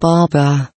Baba.